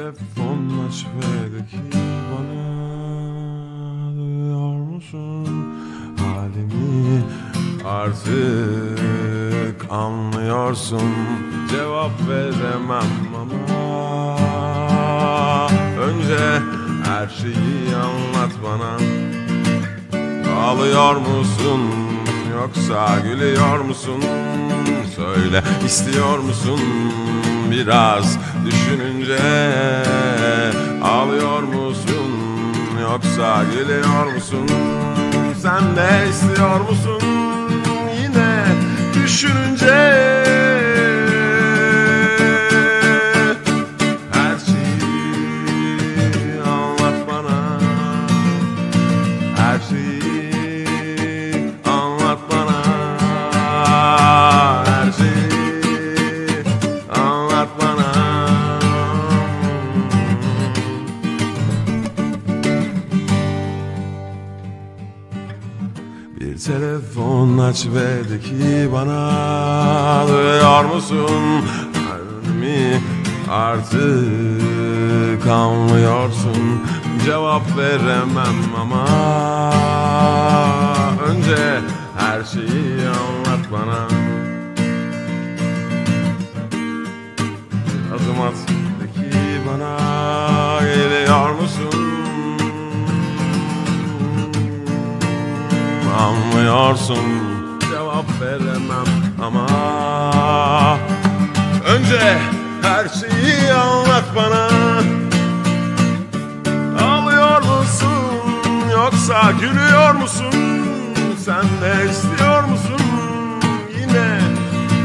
telefon aç ve de ki bana Duyuyor musun halimi? Artık anlıyorsun Cevap veremem ama Önce her şeyi anlat bana. Ağlıyor musun yoksa gülüyor musun? Söyle istiyor musun biraz düşününce Ağlıyor musun yoksa gülüyor musun? Sen de istiyor musun yine düşününce Her şeyi anlat bana her şeyi Bir telefon aç ve de ki bana Duyuyor musun? Kalbimi artık anlıyorsun. Cevap veremem ama Önce her şeyi anlat bana. Adım at de ki bana Sanıyorsun cevap veremem ama Önce her şeyi anlat bana. Ağlıyor musun yoksa gülüyor musun? Sen de istiyor musun? Yine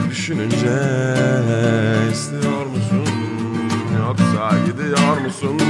Düşününce istiyor musun? Yoksa gidiyor musun?